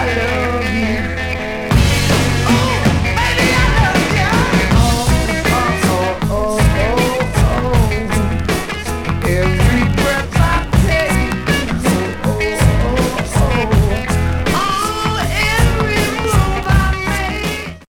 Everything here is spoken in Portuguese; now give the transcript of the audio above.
Valeu!